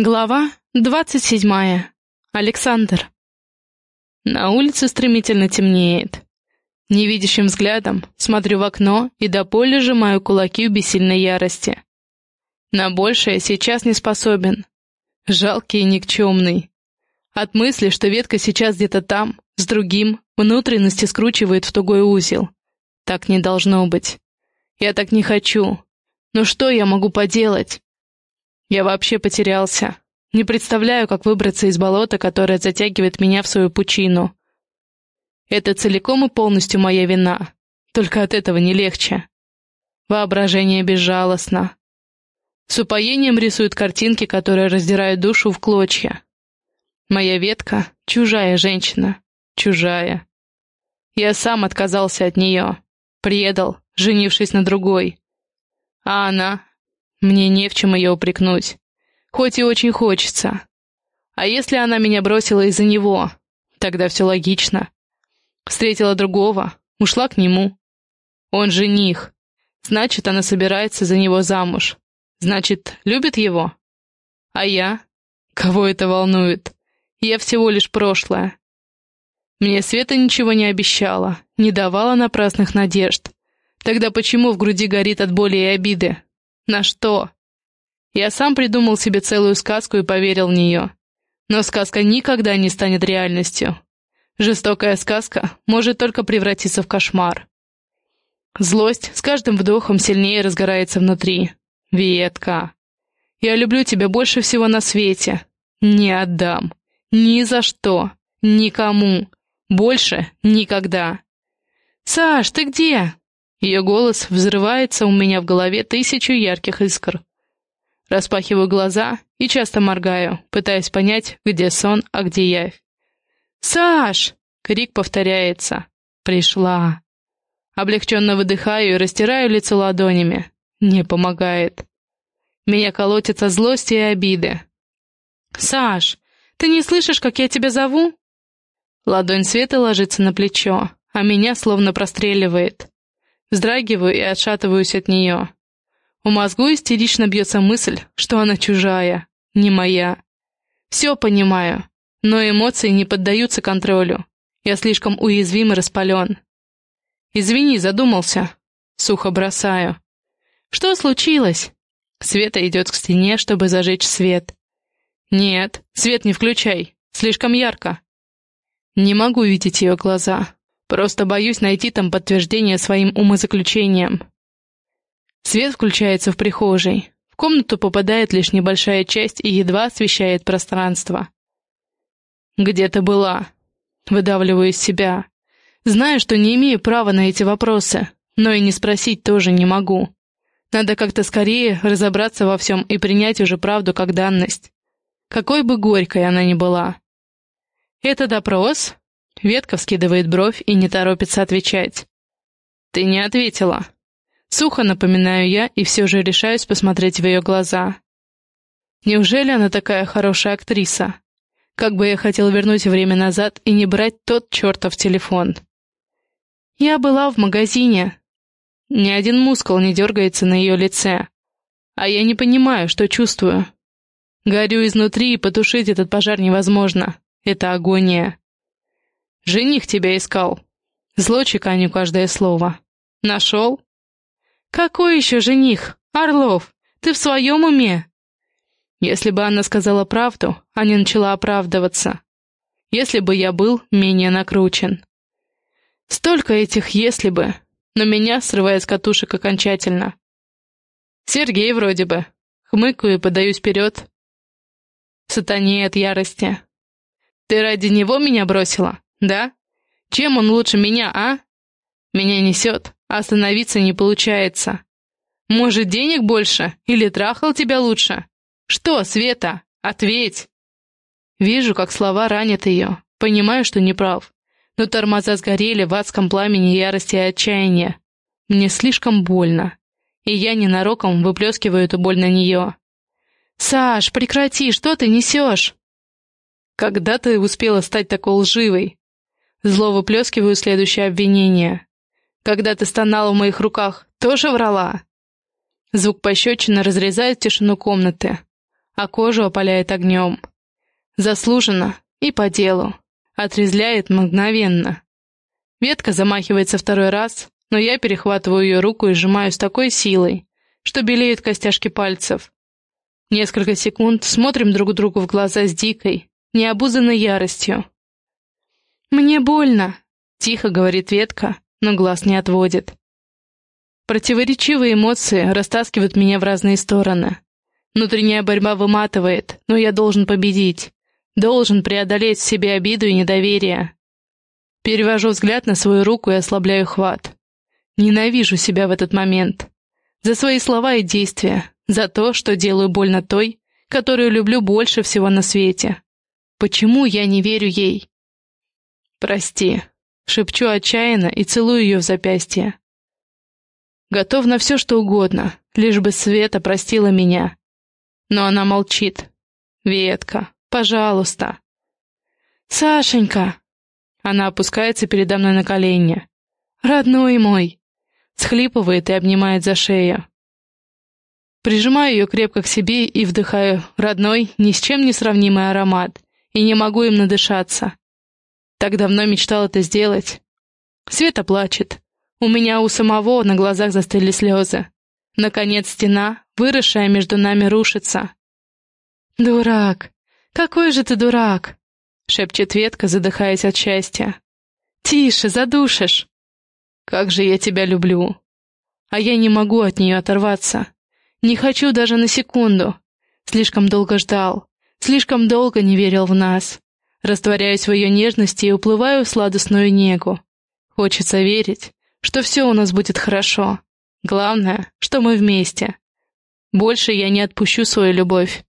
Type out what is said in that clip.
Глава двадцать седьмая. Александр. На улице стремительно темнеет. Невидящим взглядом смотрю в окно и до поля сжимаю кулаки в бессильной ярости. На большее сейчас не способен. Жалкий и никчемный. От мысли, что ветка сейчас где-то там, с другим, внутренности скручивает в тугой узел. Так не должно быть. Я так не хочу. Но что я могу поделать? Я вообще потерялся. Не представляю, как выбраться из болота, которое затягивает меня в свою пучину. Это целиком и полностью моя вина. Только от этого не легче. Воображение безжалостно. С упоением рисуют картинки, которые раздирают душу в клочья. Моя ветка — чужая женщина. Чужая. Я сам отказался от нее. Предал, женившись на другой. А она мне не в чем ее упрекнуть. Хоть и очень хочется. А если она меня бросила из-за него? Тогда все логично. Встретила другого, ушла к нему. Он жених. Значит, она собирается за него замуж. Значит, любит его? А я? Кого это волнует? Я всего лишь прошлое. Мне Света ничего не обещала, не давала напрасных надежд. Тогда почему в груди горит от боли и обиды? На что? Я сам придумал себе целую сказку и поверил в нее. Но сказка никогда не станет реальностью. Жестокая сказка может только превратиться в кошмар. Злость с каждым вдохом сильнее разгорается внутри. Ветка. Я люблю тебя больше всего на свете. Не отдам. Ни за что. Никому. Больше никогда. «Саш, ты где?» Ее голос взрывается у меня в голове тысячу ярких искр. Распахиваю глаза и часто моргаю, пытаясь понять, где сон, а где явь. «Саш!» — крик повторяется. «Пришла!» Облегченно выдыхаю и растираю лицо ладонями. Не помогает. Меня колотится злость и обиды. «Саш, ты не слышишь, как я тебя зову?» Ладонь Светы ложится на плечо, а меня словно простреливает. Вздрагиваю и отшатываюсь от нее. У мозгу истерично бьется мысль, что она чужая, не моя. Все понимаю, но эмоции не поддаются контролю. Я слишком уязвим и распален. «Извини, задумался». Сухо бросаю. «Что случилось?» Света идет к стене, чтобы зажечь свет. «Нет, свет не включай, слишком ярко». Не могу видеть ее глаза, Просто боюсь найти там подтверждение своим умозаключениям. Свет включается в прихожей. В комнату попадает лишь небольшая часть и едва освещает пространство. «Где ты была?» Выдавливаю из себя. Знаю, что не имею права на эти вопросы, но и не спросить тоже не могу. Надо как-то скорее разобраться во всем и принять уже правду как данность. Какой бы горькой она ни была. «Это допрос?» Ветка вскидывает бровь и не торопится отвечать. «Ты не ответила». Сухо напоминаю я и все же решаюсь посмотреть в ее глаза. Неужели она такая хорошая актриса? Как бы я хотел вернуть время назад и не брать тот чертов телефон. Я была в магазине. Ни один мускул не дергается на ее лице. А я не понимаю, что чувствую. Горю изнутри, и потушить этот пожар невозможно. Это агония. Жених тебя искал. Зло чеканю каждое слово. Нашел? Какой еще жених? Орлов, ты в своем уме? Если бы Анна сказала правду, а не начала оправдываться. Если бы я был менее накручен. Столько этих «если бы», но меня срывает с катушек окончательно. Сергей вроде бы. Хмыкаю и подаюсь вперед. Сатане от ярости. Ты ради него меня бросила? Да? Чем он лучше меня, а? Меня несет, а остановиться не получается. Может, денег больше? Или трахал тебя лучше? Что, Света? Ответь!» Вижу, как слова ранят ее. Понимаю, что не прав. Но тормоза сгорели в адском пламени ярости и отчаяния. Мне слишком больно. И я ненароком выплескиваю эту боль на нее. «Саш, прекрати, что ты несешь?» «Когда ты успела стать такой лживой?» Зло выплескиваю следующее обвинение. Когда ты стонала в моих руках, тоже врала? Звук пощечины разрезает тишину комнаты. а кожу опаляет огнем. Заслуженно и по делу. Отрезляет мгновенно. Ветка замахивается второй раз, но я перехватываю ее руку и сжимаю с такой силой, что белеют костяшки пальцев. Несколько секунд смотрим друг другу в глаза с дикой, необузанной яростью. «Мне больно», — тихо говорит ветка, но глаз не отводит. Противоречивые эмоции растаскивают меня в разные стороны. Внутренняя борьба выматывает, но я должен победить. Должен преодолеть в себе обиду и недоверие. Перевожу взгляд на свою руку и ослабляю хват. Ненавижу себя в этот момент. За свои слова и действия, за то, что делаю больно той, которую люблю больше всего на свете. Почему я не верю ей? «Прости», — шепчу отчаянно и целую ее в запястье. Готов на все, что угодно, лишь бы Света простила меня. Но она молчит. «Ветка, пожалуйста». «Сашенька!» Она опускается передо мной на колени. «Родной мой!» Схлипывает и обнимает за шею. Прижимаю ее крепко к себе и вдыхаю родной, ни с чем не сравнимый аромат, и не могу им надышаться. Так давно мечтал это сделать. Света плачет. У меня у самого на глазах застыли слезы. Наконец стена, выросшая между нами, рушится. «Дурак! Какой же ты дурак!» — шепчет ветка, задыхаясь от счастья. «Тише, задушишь!» «Как же я тебя люблю!» А я не могу от нее оторваться. Не хочу даже на секунду. Слишком долго ждал. Слишком долго не верил в нас. Растворяюсь в ее нежности и уплываю в сладостную негу. Хочется верить, что все у нас будет хорошо. Главное, что мы вместе. Больше я не отпущу свою любовь.